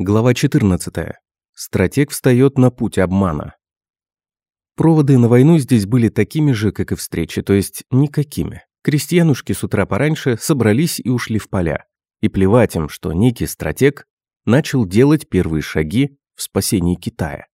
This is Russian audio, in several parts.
Глава 14. Стратег встает на путь обмана. Проводы на войну здесь были такими же, как и встречи, то есть никакими. Крестьянушки с утра пораньше собрались и ушли в поля. И плевать им, что некий стратег начал делать первые шаги в спасении Китая.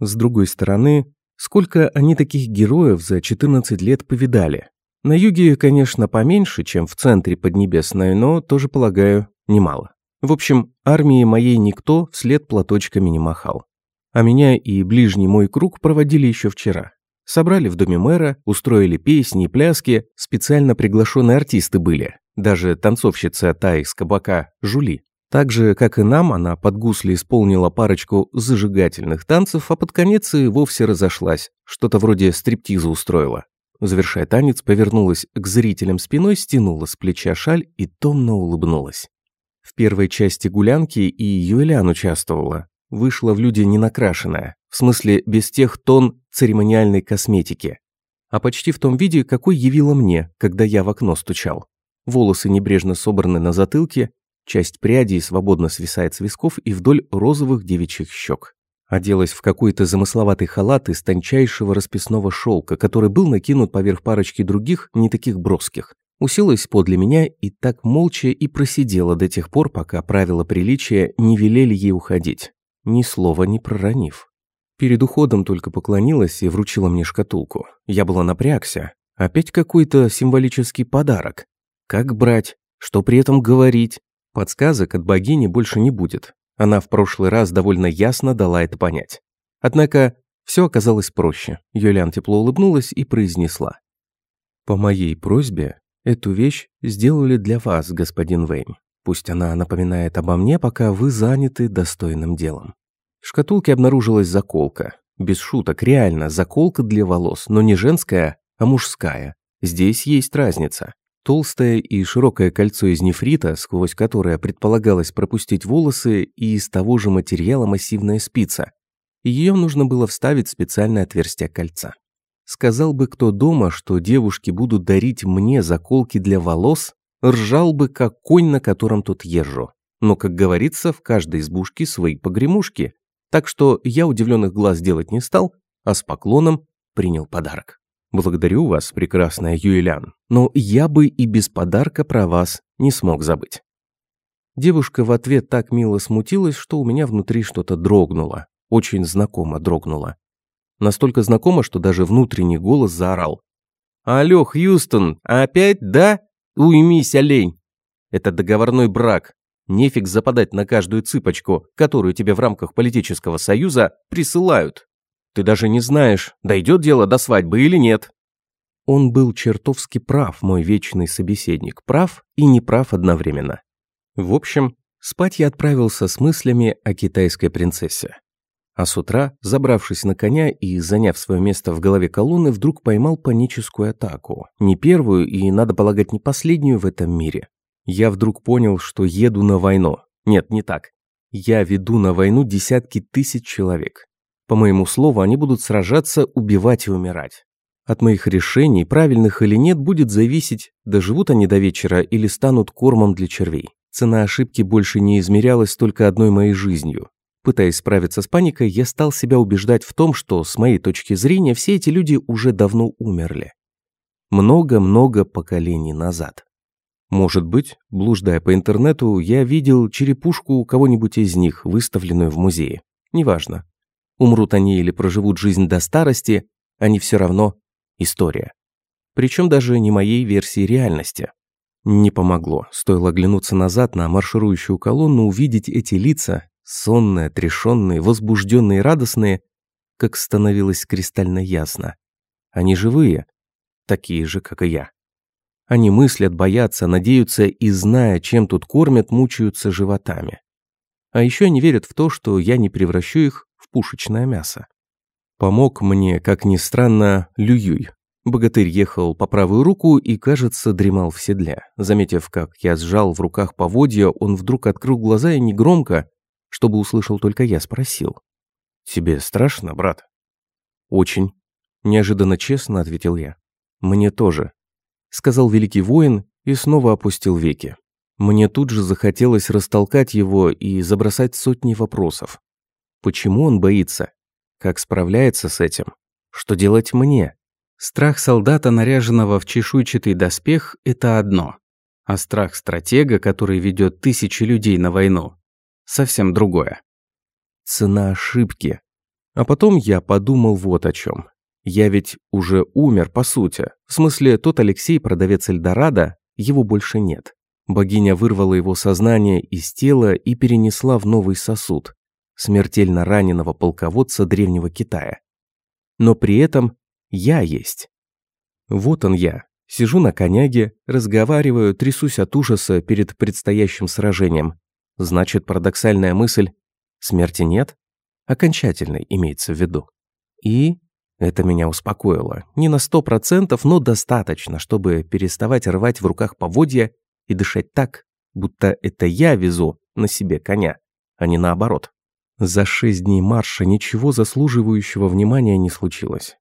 С другой стороны, сколько они таких героев за 14 лет повидали? На юге, конечно, поменьше, чем в центре Поднебесной, но тоже, полагаю, немало. В общем, армии моей никто вслед платочками не махал. А меня и ближний мой круг проводили еще вчера. Собрали в доме мэра, устроили песни и пляски, специально приглашенные артисты были. Даже танцовщица та из кабака Жули. Так же, как и нам, она под гусли исполнила парочку зажигательных танцев, а под конец и вовсе разошлась. Что-то вроде стриптиза устроила. Завершая танец, повернулась к зрителям спиной, стянула с плеча шаль и томно улыбнулась. В первой части гулянки и Юэлян участвовала. Вышла в люди не накрашенная, в смысле без тех тон церемониальной косметики. А почти в том виде, какой явила мне, когда я в окно стучал. Волосы небрежно собраны на затылке, часть прядей свободно свисает с висков и вдоль розовых девичьих щек. Оделась в какой-то замысловатый халат из тончайшего расписного шелка, который был накинут поверх парочки других, не таких броских уселась подле меня и так молча и просидела до тех пор, пока правила приличия не велели ей уходить, ни слова не проронив. Перед уходом только поклонилась и вручила мне шкатулку. Я была напрягся. Опять какой-то символический подарок. Как брать? Что при этом говорить? Подсказок от богини больше не будет. Она в прошлый раз довольно ясно дала это понять. Однако все оказалось проще. Юлиан тепло улыбнулась и произнесла. «По моей просьбе Эту вещь сделали для вас, господин Вейн. Пусть она напоминает обо мне, пока вы заняты достойным делом. В шкатулке обнаружилась заколка. Без шуток, реально, заколка для волос, но не женская, а мужская. Здесь есть разница. Толстое и широкое кольцо из нефрита, сквозь которое предполагалось пропустить волосы, и из того же материала массивная спица. Ее нужно было вставить в специальное отверстие кольца. Сказал бы кто дома, что девушки будут дарить мне заколки для волос, ржал бы, как конь, на котором тут езжу. Но, как говорится, в каждой избушке свои погремушки. Так что я удивленных глаз делать не стал, а с поклоном принял подарок. Благодарю вас, прекрасная Юэлян, но я бы и без подарка про вас не смог забыть. Девушка в ответ так мило смутилась, что у меня внутри что-то дрогнуло. Очень знакомо дрогнуло. Настолько знакомо, что даже внутренний голос заорал. «Алло, Хьюстон, опять, да? Уймись, олень! Это договорной брак. Нефиг западать на каждую цыпочку, которую тебе в рамках политического союза присылают. Ты даже не знаешь, дойдет дело до свадьбы или нет». Он был чертовски прав, мой вечный собеседник. Прав и неправ одновременно. В общем, спать я отправился с мыслями о китайской принцессе. А с утра, забравшись на коня и заняв свое место в голове колонны, вдруг поймал паническую атаку. Не первую и, надо полагать, не последнюю в этом мире. Я вдруг понял, что еду на войну. Нет, не так. Я веду на войну десятки тысяч человек. По моему слову, они будут сражаться, убивать и умирать. От моих решений, правильных или нет, будет зависеть, доживут они до вечера или станут кормом для червей. Цена ошибки больше не измерялась только одной моей жизнью. Пытаясь справиться с паникой, я стал себя убеждать в том, что, с моей точки зрения, все эти люди уже давно умерли. Много-много поколений назад. Может быть, блуждая по интернету, я видел черепушку у кого-нибудь из них, выставленную в музее. Неважно. Умрут они или проживут жизнь до старости, они все равно история. Причем даже не моей версии реальности. Не помогло. Стоило оглянуться назад на марширующую колонну, увидеть эти лица, сонные, отрешенные, возбужденные и радостные, как становилось кристально ясно. Они живые, такие же, как и я. Они мыслят, боятся, надеются и, зная, чем тут кормят, мучаются животами. А еще они верят в то, что я не превращу их в пушечное мясо. Помог мне, как ни странно, Лююй. Богатырь ехал по правую руку и, кажется, дремал в седле. Заметив, как я сжал в руках поводья, он вдруг открыл глаза и негромко, чтобы услышал только я, спросил. «Тебе страшно, брат?» «Очень», – неожиданно честно ответил я. «Мне тоже», – сказал великий воин и снова опустил веки. Мне тут же захотелось растолкать его и забросать сотни вопросов. Почему он боится? Как справляется с этим? Что делать мне? Страх солдата, наряженного в чешуйчатый доспех, это одно. А страх стратега, который ведет тысячи людей на войну, совсем другое. Цена ошибки. А потом я подумал вот о чем. Я ведь уже умер, по сути. В смысле, тот Алексей, продавец Эльдорадо, его больше нет. Богиня вырвала его сознание из тела и перенесла в новый сосуд, смертельно раненого полководца древнего Китая. Но при этом я есть. Вот он я. Сижу на коняге, разговариваю, трясусь от ужаса перед предстоящим сражением. Значит, парадоксальная мысль «смерти нет?» Окончательной имеется в виду. И это меня успокоило. Не на сто процентов, но достаточно, чтобы переставать рвать в руках поводья и дышать так, будто это я везу на себе коня, а не наоборот. За шесть дней марша ничего заслуживающего внимания не случилось.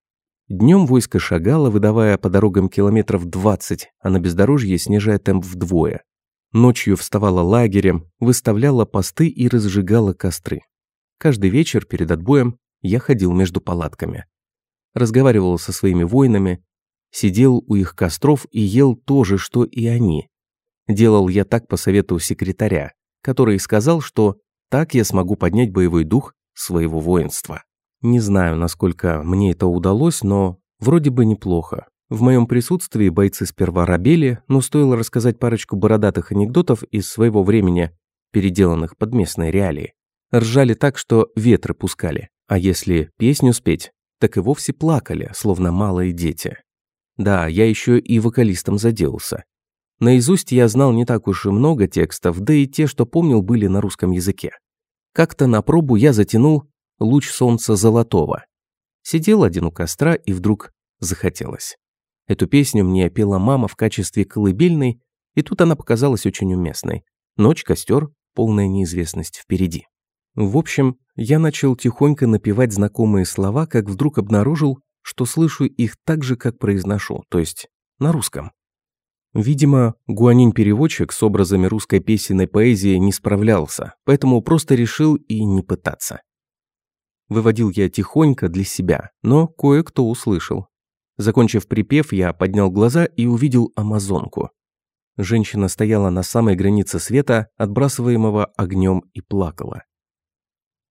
Днем войско шагало, выдавая по дорогам километров 20, а на бездорожье снижая темп вдвое. Ночью вставала лагерем, выставляла посты и разжигала костры. Каждый вечер перед отбоем я ходил между палатками. Разговаривал со своими воинами, сидел у их костров и ел то же, что и они. Делал я так по совету секретаря, который сказал, что так я смогу поднять боевой дух своего воинства. Не знаю, насколько мне это удалось, но вроде бы неплохо. В моем присутствии бойцы сперва робели, но стоило рассказать парочку бородатых анекдотов из своего времени, переделанных под местные реалии. Ржали так, что ветры пускали. А если песню спеть, так и вовсе плакали, словно малые дети. Да, я еще и вокалистом заделался. Наизусть я знал не так уж и много текстов, да и те, что помнил, были на русском языке. Как-то на пробу я затянул луч солнца золотого. Сидел один у костра и вдруг захотелось. Эту песню мне пела мама в качестве колыбельной, и тут она показалась очень уместной. Ночь, костер, полная неизвестность впереди. В общем, я начал тихонько напевать знакомые слова, как вдруг обнаружил, что слышу их так же, как произношу, то есть на русском. Видимо, гуанинь-переводчик с образами русской песенной поэзии не справлялся, поэтому просто решил и не пытаться. Выводил я тихонько для себя, но кое-кто услышал. Закончив припев, я поднял глаза и увидел амазонку. Женщина стояла на самой границе света, отбрасываемого огнем, и плакала.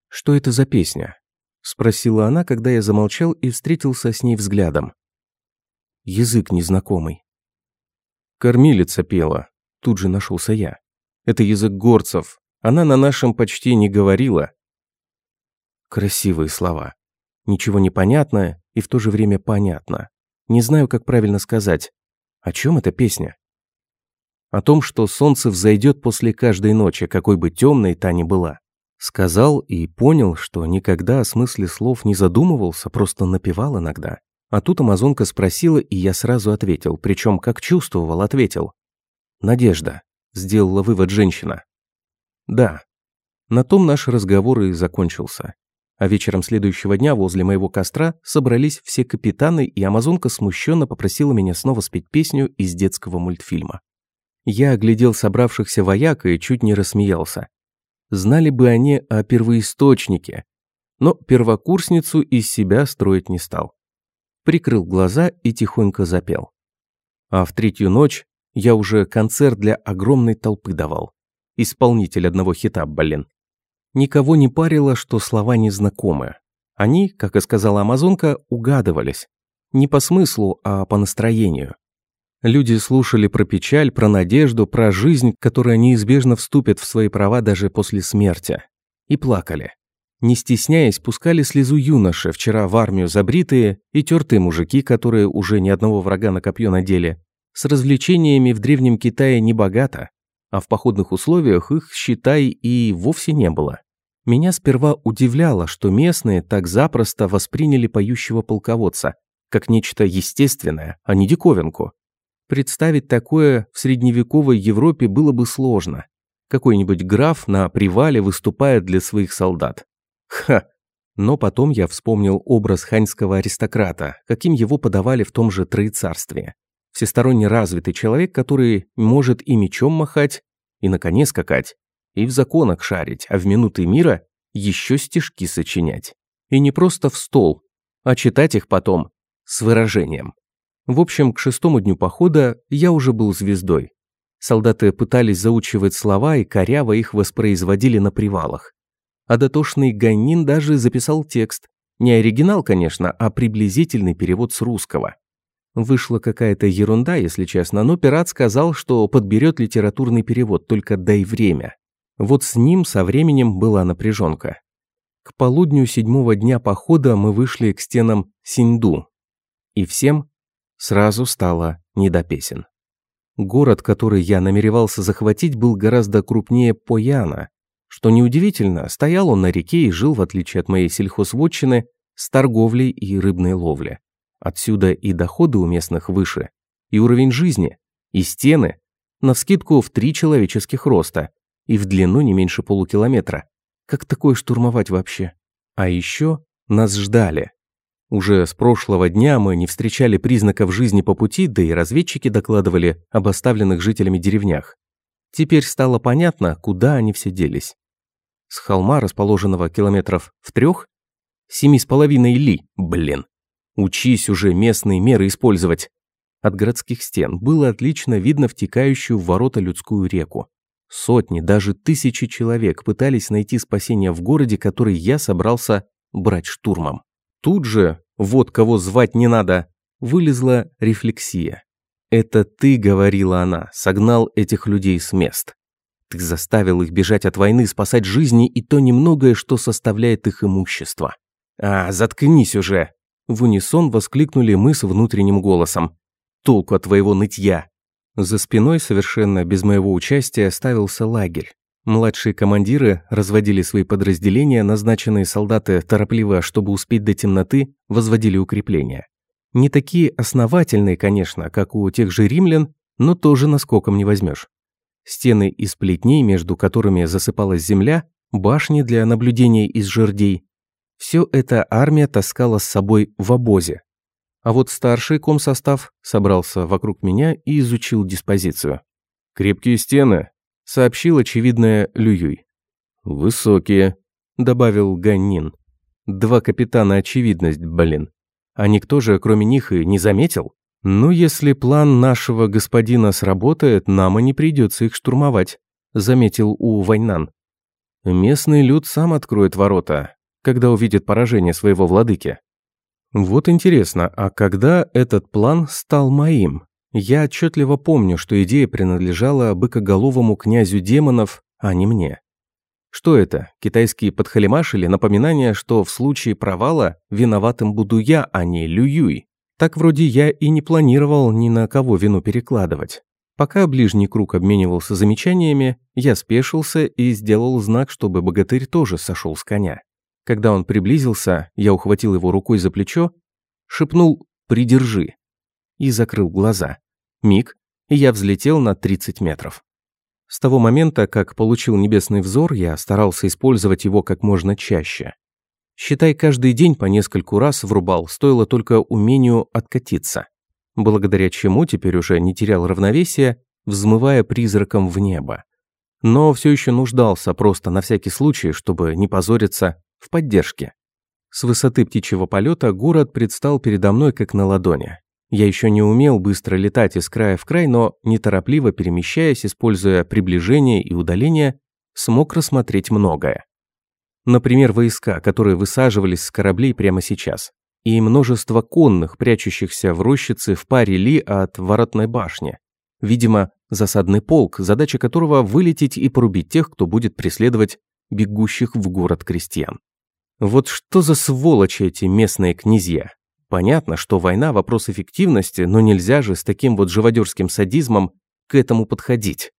«Что это за песня?» – спросила она, когда я замолчал и встретился с ней взглядом. Язык незнакомый. Кормилица пела. Тут же нашелся я. Это язык горцев. Она на нашем почти не говорила, Красивые слова. Ничего не понятно и в то же время понятно. Не знаю, как правильно сказать. О чем эта песня? О том, что солнце взойдет после каждой ночи, какой бы темной та ни была. Сказал и понял, что никогда о смысле слов не задумывался, просто напевал иногда. А тут амазонка спросила, и я сразу ответил, причем как чувствовал, ответил. «Надежда», – сделала вывод женщина. «Да». На том наш разговор и закончился. А вечером следующего дня возле моего костра собрались все капитаны, и Амазонка смущенно попросила меня снова спеть песню из детского мультфильма. Я оглядел собравшихся вояк и чуть не рассмеялся. Знали бы они о первоисточнике, но первокурсницу из себя строить не стал. Прикрыл глаза и тихонько запел. А в третью ночь я уже концерт для огромной толпы давал. Исполнитель одного хита, блин. Никого не парило, что слова незнакомы. Они, как и сказала Амазонка, угадывались. Не по смыслу, а по настроению. Люди слушали про печаль, про надежду, про жизнь, которая неизбежно вступит в свои права даже после смерти. И плакали. Не стесняясь, пускали слезу юноши, вчера в армию забритые и тертые мужики, которые уже ни одного врага на копье надели. С развлечениями в Древнем Китае не богато, а в походных условиях их, считай, и вовсе не было. Меня сперва удивляло, что местные так запросто восприняли поющего полководца, как нечто естественное, а не диковинку. Представить такое в средневековой Европе было бы сложно. Какой-нибудь граф на привале выступает для своих солдат. Ха! Но потом я вспомнил образ ханьского аристократа, каким его подавали в том же Троецарстве. Всесторонне развитый человек, который может и мечом махать, и на коне скакать, и в законах шарить, а в минуты мира еще стишки сочинять. И не просто в стол, а читать их потом с выражением. В общем, к шестому дню похода я уже был звездой. Солдаты пытались заучивать слова и коряво их воспроизводили на привалах. А дотошный Ганнин даже записал текст. Не оригинал, конечно, а приблизительный перевод с русского. Вышла какая-то ерунда, если честно, но пират сказал, что подберет литературный перевод, только дай время. Вот с ним со временем была напряженка. К полудню седьмого дня похода мы вышли к стенам Синьду. И всем сразу стало не до песен. Город, который я намеревался захватить, был гораздо крупнее Пояна. Что неудивительно, стоял он на реке и жил, в отличие от моей сельхозводчины, с торговлей и рыбной ловли. Отсюда и доходы у местных выше, и уровень жизни, и стены, навскидку в три человеческих роста, и в длину не меньше полукилометра. Как такое штурмовать вообще? А еще нас ждали. Уже с прошлого дня мы не встречали признаков жизни по пути, да и разведчики докладывали об оставленных жителями деревнях. Теперь стало понятно, куда они все делись. С холма, расположенного километров в трех, семи с половиной ли, блин. Учись уже местные меры использовать. От городских стен было отлично видно втекающую в ворота людскую реку. Сотни, даже тысячи человек пытались найти спасение в городе, который я собрался брать штурмом. Тут же, вот кого звать не надо, вылезла рефлексия. «Это ты, — говорила она, — согнал этих людей с мест. Ты заставил их бежать от войны, спасать жизни и то немногое, что составляет их имущество». «А, заткнись уже!» В унисон воскликнули мы с внутренним голосом. «Толку от твоего нытья!» За спиной, совершенно без моего участия, ставился лагерь. Младшие командиры разводили свои подразделения, назначенные солдаты торопливо, чтобы успеть до темноты, возводили укрепления. Не такие основательные, конечно, как у тех же римлян, но тоже наскоком не возьмешь. Стены из плетней, между которыми засыпалась земля, башни для наблюдения из жердей. Все это армия таскала с собой в обозе. А вот старший комсостав собрался вокруг меня и изучил диспозицию. «Крепкие стены», сообщил очевидное Лююй. «Высокие», — добавил Ганнин. «Два капитана очевидность, блин. А никто же, кроме них, и не заметил? Ну, если план нашего господина сработает, нам и не придется их штурмовать», — заметил У Вайнан. «Местный люд сам откроет ворота, когда увидит поражение своего владыки». Вот интересно, а когда этот план стал моим? Я отчетливо помню, что идея принадлежала быкоголовому князю демонов, а не мне. Что это, китайский подхалимаш или напоминание, что в случае провала виноватым буду я, а не Лююй? Так вроде я и не планировал ни на кого вину перекладывать. Пока ближний круг обменивался замечаниями, я спешился и сделал знак, чтобы богатырь тоже сошел с коня. Когда он приблизился, я ухватил его рукой за плечо, шепнул «придержи» и закрыл глаза. Миг, и я взлетел на 30 метров. С того момента, как получил небесный взор, я старался использовать его как можно чаще. Считай, каждый день по нескольку раз врубал, стоило только умению откатиться. Благодаря чему теперь уже не терял равновесия, взмывая призраком в небо. Но все еще нуждался просто на всякий случай, чтобы не позориться, в поддержке. С высоты птичьего полета город предстал передо мной как на ладони. Я еще не умел быстро летать из края в край, но, неторопливо перемещаясь, используя приближение и удаление, смог рассмотреть многое. Например, войска, которые высаживались с кораблей прямо сейчас, и множество конных, прячущихся в рощице в паре ли от воротной башни. Видимо, засадный полк, задача которого вылететь и порубить тех, кто будет преследовать бегущих в город крестьян. Вот что за сволочи эти местные князья. Понятно, что война – вопрос эффективности, но нельзя же с таким вот живодерским садизмом к этому подходить.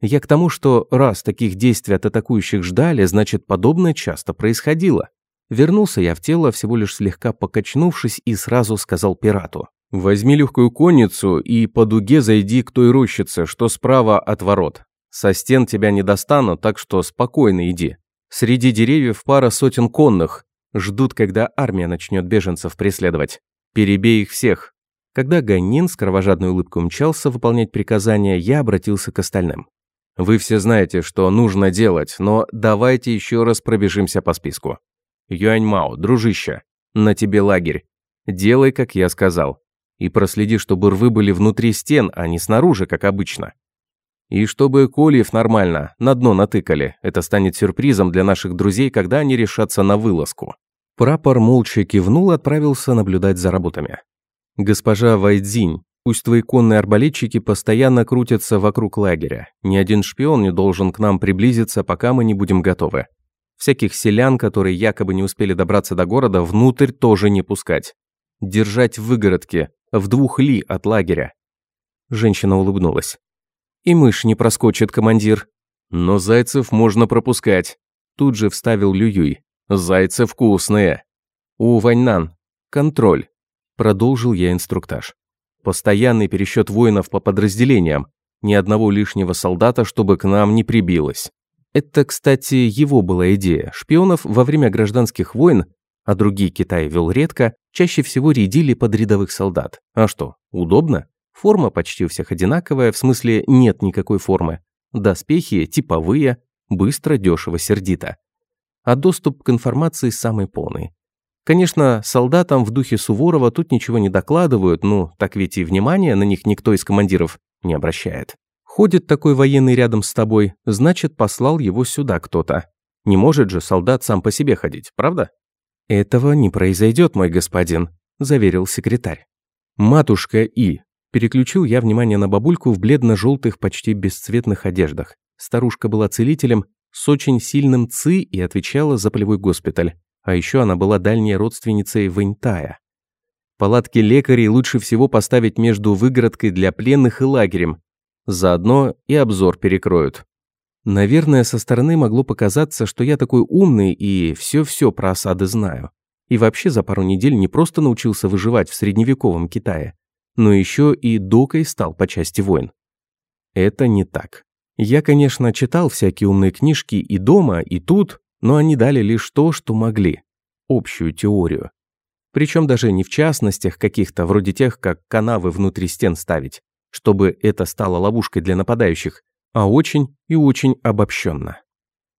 Я к тому, что раз таких действий от атакующих ждали, значит, подобное часто происходило. Вернулся я в тело, всего лишь слегка покачнувшись, и сразу сказал пирату. «Возьми легкую конницу и по дуге зайди к той рощице, что справа от ворот. Со стен тебя не достану, так что спокойно иди. Среди деревьев пара сотен конных, Ждут, когда армия начнет беженцев преследовать. Перебей их всех. Когда Ганнин с кровожадной улыбкой умчался выполнять приказания, я обратился к остальным. Вы все знаете, что нужно делать, но давайте еще раз пробежимся по списку. Юань Мао, дружище, на тебе лагерь. Делай, как я сказал. И проследи, чтобы рвы были внутри стен, а не снаружи, как обычно. И чтобы Кольев нормально на дно натыкали. Это станет сюрпризом для наших друзей, когда они решатся на вылазку. Прапор молча кивнул и отправился наблюдать за работами. Госпожа Вайдзинь, пусть твои конные арбалетчики постоянно крутятся вокруг лагеря. Ни один шпион не должен к нам приблизиться, пока мы не будем готовы. Всяких селян, которые якобы не успели добраться до города, внутрь тоже не пускать. Держать в выгородке, в двух ли от лагеря. Женщина улыбнулась. И мышь не проскочит, командир. Но зайцев можно пропускать. Тут же вставил Лююй. Зайцы вкусные. У Ваньнан. Контроль. Продолжил я инструктаж. Постоянный пересчет воинов по подразделениям. Ни одного лишнего солдата, чтобы к нам не прибилось. Это, кстати, его была идея. Шпионов во время гражданских войн, а другие Китай вел редко, чаще всего рядили под рядовых солдат. А что, удобно? Форма почти у всех одинаковая, в смысле нет никакой формы. Доспехи типовые, быстро, дешево, сердито. А доступ к информации самый полный. Конечно, солдатам в духе Суворова тут ничего не докладывают, ну, так ведь и внимания на них никто из командиров не обращает. Ходит такой военный рядом с тобой, значит, послал его сюда кто-то. Не может же солдат сам по себе ходить, правда? Этого не произойдет, мой господин, заверил секретарь. Матушка И, Переключил я внимание на бабульку в бледно-желтых, почти бесцветных одеждах. Старушка была целителем с очень сильным ци и отвечала за полевой госпиталь. А еще она была дальней родственницей Вэньтая. Палатки лекарей лучше всего поставить между выгородкой для пленных и лагерем. Заодно и обзор перекроют. Наверное, со стороны могло показаться, что я такой умный и все-все про осады знаю. И вообще за пару недель не просто научился выживать в средневековом Китае, но еще и докой стал по части войн. Это не так. Я, конечно, читал всякие умные книжки и дома, и тут, но они дали лишь то, что могли. Общую теорию. Причем даже не в частностях каких-то, вроде тех, как канавы внутри стен ставить, чтобы это стало ловушкой для нападающих, а очень и очень обобщенно.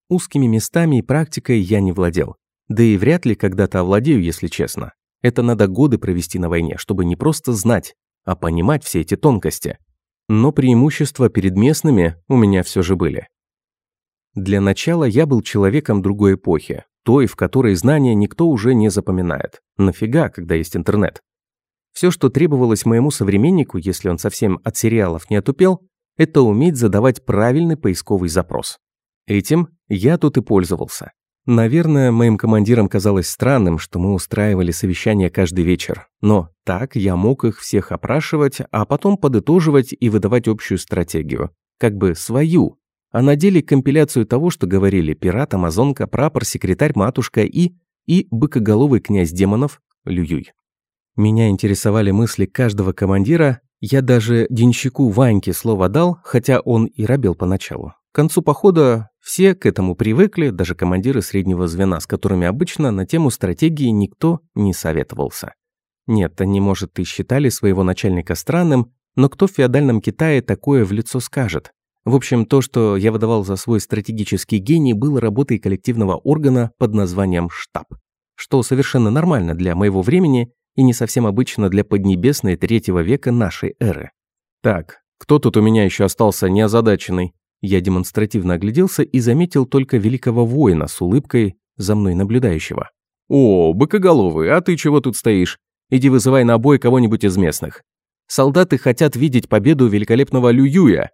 Узкими местами и практикой я не владел. Да и вряд ли когда-то овладею, если честно. Это надо годы провести на войне, чтобы не просто знать, а понимать все эти тонкости. Но преимущества перед местными у меня все же были. Для начала я был человеком другой эпохи, той, в которой знания никто уже не запоминает. Нафига, когда есть интернет? Все, что требовалось моему современнику, если он совсем от сериалов не отупел, это уметь задавать правильный поисковый запрос. Этим я тут и пользовался. Наверное, моим командирам казалось странным, что мы устраивали совещания каждый вечер. Но так я мог их всех опрашивать, а потом подытоживать и выдавать общую стратегию. Как бы свою. А на деле компиляцию того, что говорили пират, амазонка, прапор, секретарь, матушка и... и быкоголовый князь демонов Лююй. Меня интересовали мысли каждого командира, я даже денщику Ваньке слово дал, хотя он и робел поначалу. К концу похода все к этому привыкли, даже командиры среднего звена, с которыми обычно на тему стратегии никто не советовался. Нет, они, может, и считали своего начальника странным, но кто в феодальном Китае такое в лицо скажет? В общем, то, что я выдавал за свой стратегический гений, было работой коллективного органа под названием штаб. Что совершенно нормально для моего времени и не совсем обычно для Поднебесной третьего века нашей эры. Так, кто тут у меня еще остался неозадаченный? Я демонстративно огляделся и заметил только великого воина с улыбкой за мной наблюдающего. «О, быкоголовый, а ты чего тут стоишь? Иди вызывай на бой кого-нибудь из местных. Солдаты хотят видеть победу великолепного Лююя».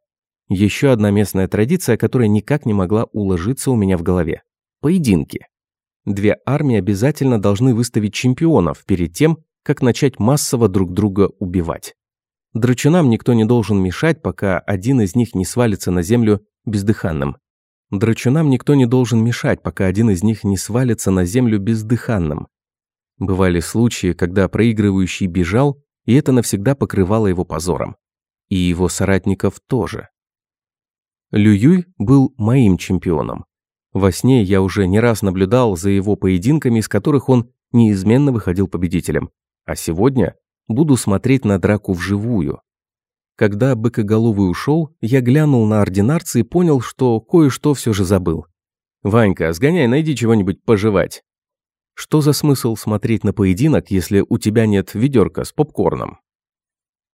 Еще одна местная традиция, которая никак не могла уложиться у меня в голове. Поединки. Две армии обязательно должны выставить чемпионов перед тем, как начать массово друг друга убивать. Драчунам никто не должен мешать, пока один из них не свалится на землю бездыханным. Драчунам никто не должен мешать, пока один из них не свалится на землю бездыханным. Бывали случаи, когда проигрывающий бежал, и это навсегда покрывало его позором. И его соратников тоже. Лююй был моим чемпионом. Во сне я уже не раз наблюдал за его поединками, из которых он неизменно выходил победителем. А сегодня буду смотреть на драку вживую. Когда быкоголовый ушел, я глянул на ординарца и понял, что кое-что все же забыл. «Ванька, сгоняй, найди чего-нибудь пожевать». Что за смысл смотреть на поединок, если у тебя нет ведерка с попкорном?